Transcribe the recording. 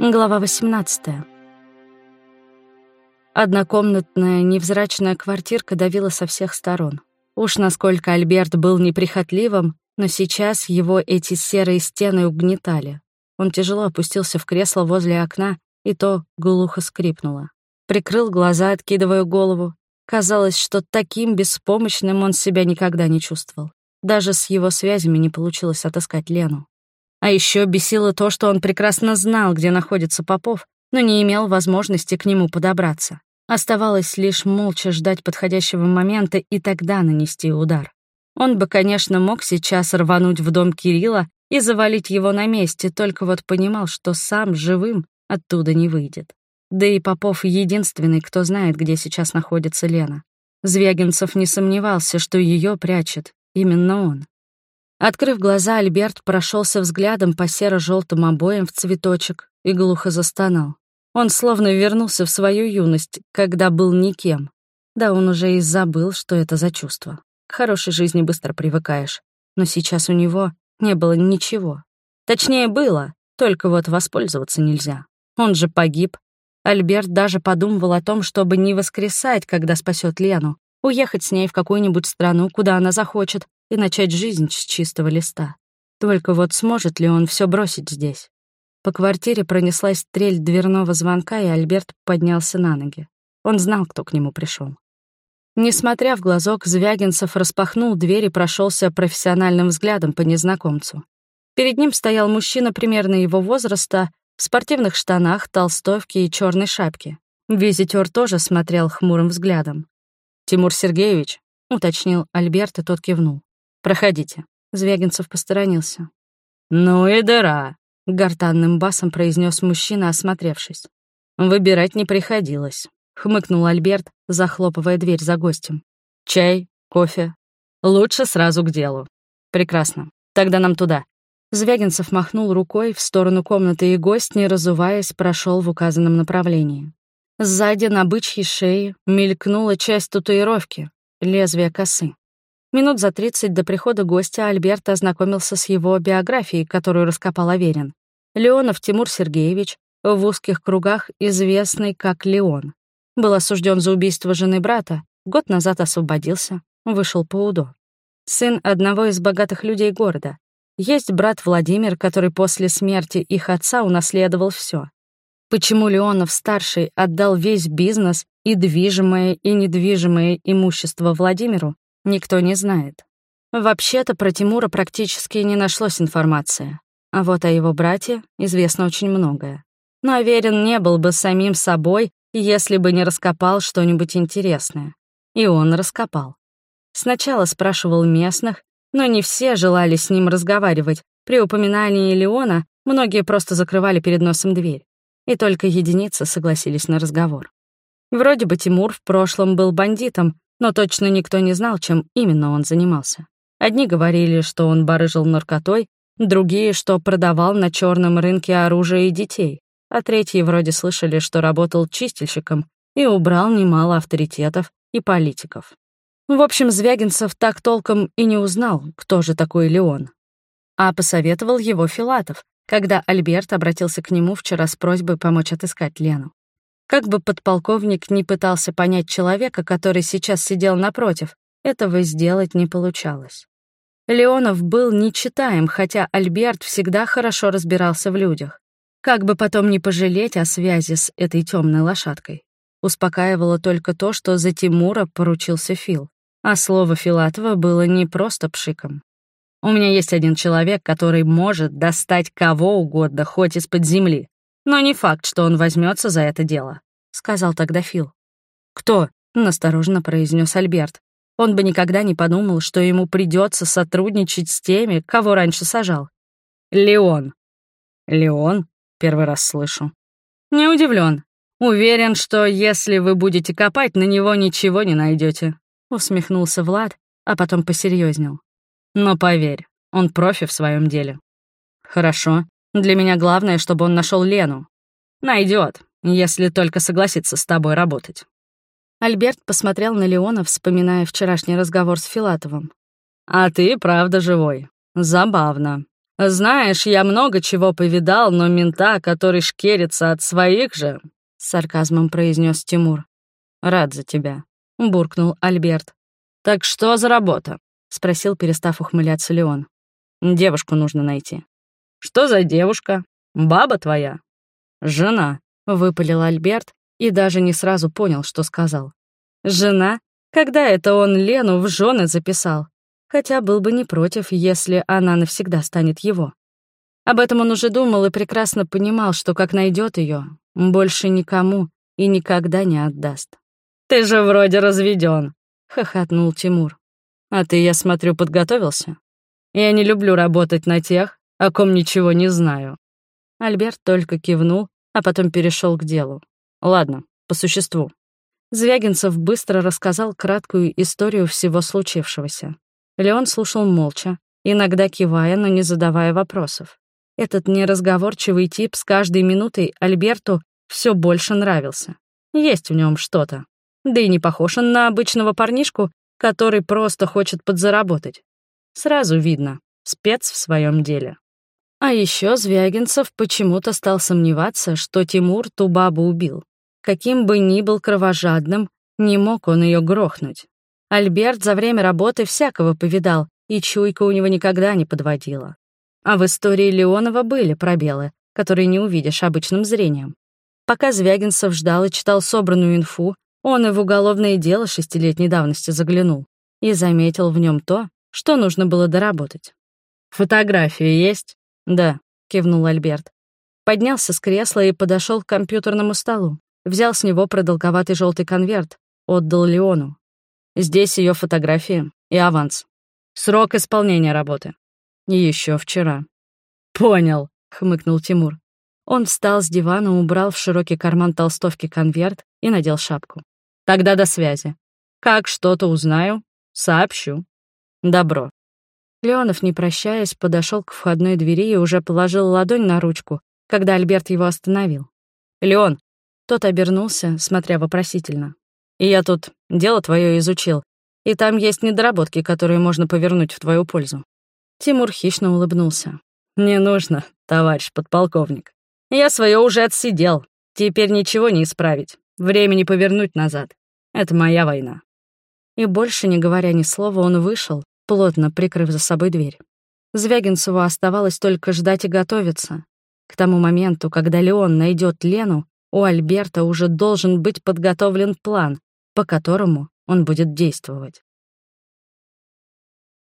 Глава 18. Однокомнатная невзрачная квартирка давила со всех сторон. Уж насколько Альберт был неприхотливым, но сейчас его эти серые стены угнетали. Он тяжело опустился в кресло возле окна, и то глухо скрипнуло. Прикрыл глаза, откидывая голову. Казалось, что таким беспомощным он себя никогда не чувствовал. Даже с его связями не получилось отыскать Лену. А еще бесило то, что он прекрасно знал, где находится Попов, но не имел возможности к нему подобраться. Оставалось лишь молча ждать подходящего момента и тогда нанести удар. Он бы, конечно, мог сейчас рвануть в дом Кирилла и завалить его на месте, только вот понимал, что сам живым оттуда не выйдет. Да и Попов единственный, кто знает, где сейчас находится Лена. Звягинцев не сомневался, что ее прячет именно он. Открыв глаза, Альберт прошелся взглядом по серо-желтым обоям в цветочек и глухо застонал. Он словно вернулся в свою юность, когда был никем. Да, он уже и забыл, что это за чувство. К хорошей жизни быстро привыкаешь. Но сейчас у него не было ничего. Точнее, было, только вот воспользоваться нельзя. Он же погиб. Альберт даже подумывал о том, чтобы не воскресать, когда спасет Лену, уехать с ней в какую-нибудь страну, куда она захочет, и начать жизнь с чистого листа. Только вот сможет ли он все бросить здесь? По квартире пронеслась трель дверного звонка, и Альберт поднялся на ноги. Он знал, кто к нему пришел. Несмотря в глазок, Звягинцев распахнул дверь и прошелся профессиональным взглядом по незнакомцу. Перед ним стоял мужчина примерно его возраста, в спортивных штанах, толстовке и черной шапке. Визитер тоже смотрел хмурым взглядом. «Тимур Сергеевич», — уточнил Альберт, и тот кивнул. «Проходите». Звягинцев посторонился. «Ну и дыра», — гортанным басом произнес мужчина, осмотревшись. «Выбирать не приходилось», — хмыкнул Альберт, захлопывая дверь за гостем. «Чай? Кофе? Лучше сразу к делу». «Прекрасно. Тогда нам туда». Звягинцев махнул рукой в сторону комнаты, и гость, не разуваясь, прошел в указанном направлении. Сзади на бычьей шее мелькнула часть татуировки, лезвие косы. Минут за тридцать до прихода гостя Альберт ознакомился с его биографией, которую раскопал Аверин. Леонов Тимур Сергеевич, в узких кругах известный как Леон. Был осужден за убийство жены брата, год назад освободился, вышел по УДО. Сын одного из богатых людей города. Есть брат Владимир, который после смерти их отца унаследовал все. Почему Леонов-старший отдал весь бизнес и движимое, и недвижимое имущество Владимиру, никто не знает. Вообще-то про Тимура практически не нашлось информации. А вот о его брате известно очень многое. Но Аверин не был бы самим собой, если бы не раскопал что-нибудь интересное. И он раскопал. Сначала спрашивал местных, но не все желали с ним разговаривать. При упоминании Леона многие просто закрывали перед носом дверь. И только единицы согласились на разговор. Вроде бы Тимур в прошлом был бандитом, но точно никто не знал, чем именно он занимался. Одни говорили, что он барыжил наркотой, другие, что продавал на черном рынке оружие и детей, а третьи вроде слышали, что работал чистильщиком и убрал немало авторитетов и политиков. В общем, Звягинцев так толком и не узнал, кто же такой Леон. А посоветовал его Филатов, когда Альберт обратился к нему вчера с просьбой помочь отыскать Лену. Как бы подполковник не пытался понять человека, который сейчас сидел напротив, этого сделать не получалось. Леонов был нечитаем, хотя Альберт всегда хорошо разбирался в людях. Как бы потом не пожалеть о связи с этой темной лошадкой. Успокаивало только то, что за Тимура поручился Фил. А слово Филатова было не просто пшиком. «У меня есть один человек, который может достать кого угодно, хоть из-под земли. Но не факт, что он возьмется за это дело», — сказал тогда Фил. «Кто?» — настороженно произнес Альберт. Он бы никогда не подумал, что ему придется сотрудничать с теми, кого раньше сажал. «Леон». «Леон?» — первый раз слышу. «Не удивлен. Уверен, что если вы будете копать, на него ничего не найдете. усмехнулся Влад, а потом посерьезнел. «Но поверь, он профи в своем деле». «Хорошо. Для меня главное, чтобы он нашел Лену. Найдет, если только согласится с тобой работать». Альберт посмотрел на Леона, вспоминая вчерашний разговор с Филатовым. «А ты, правда, живой. Забавно. «Знаешь, я много чего повидал, но мента, который шкерится от своих же...» — с сарказмом произнес Тимур. «Рад за тебя», — буркнул Альберт. «Так что за работа?» — спросил, перестав ухмыляться Леон. «Девушку нужно найти». «Что за девушка? Баба твоя?» «Жена», — выпалил Альберт и даже не сразу понял, что сказал. «Жена? Когда это он Лену в жены записал? хотя был бы не против, если она навсегда станет его. Об этом он уже думал и прекрасно понимал, что как найдет ее, больше никому и никогда не отдаст. «Ты же вроде разведен, хохотнул Тимур. «А ты, я смотрю, подготовился? Я не люблю работать на тех, о ком ничего не знаю». Альберт только кивнул, а потом перешел к делу. «Ладно, по существу». Звягинцев быстро рассказал краткую историю всего случившегося. Леон слушал молча, иногда кивая, но не задавая вопросов. Этот неразговорчивый тип с каждой минутой Альберту все больше нравился. Есть в нем что-то. Да и не похож он на обычного парнишку, который просто хочет подзаработать. Сразу видно, спец в своем деле. А еще Звягинцев почему-то стал сомневаться, что Тимур ту бабу убил. Каким бы ни был кровожадным, не мог он ее грохнуть. Альберт за время работы всякого повидал, и чуйка у него никогда не подводила. А в истории Леонова были пробелы, которые не увидишь обычным зрением. Пока Звягинцев ждал и читал собранную инфу, он и в уголовное дело шестилетней давности заглянул и заметил в нем то, что нужно было доработать. «Фотографии есть?» «Да», — кивнул Альберт. Поднялся с кресла и подошел к компьютерному столу. Взял с него продолговатый желтый конверт, отдал Леону. Здесь ее фотографии и аванс. Срок исполнения работы. Еще вчера. Понял, хмыкнул Тимур. Он встал с дивана, убрал в широкий карман толстовки конверт и надел шапку. Тогда до связи. Как что-то узнаю, сообщу. Добро. Леонов, не прощаясь, подошел к входной двери и уже положил ладонь на ручку, когда Альберт его остановил. «Леон!» Тот обернулся, смотря вопросительно. И я тут дело твое изучил, и там есть недоработки, которые можно повернуть в твою пользу». Тимур хищно улыбнулся. «Не нужно, товарищ подполковник. Я свое уже отсидел. Теперь ничего не исправить. Времени повернуть назад. Это моя война». И больше не говоря ни слова, он вышел, плотно прикрыв за собой дверь. Звягинцеву оставалось только ждать и готовиться. К тому моменту, когда Леон найдет Лену, у Альберта уже должен быть подготовлен план, по которому он будет действовать.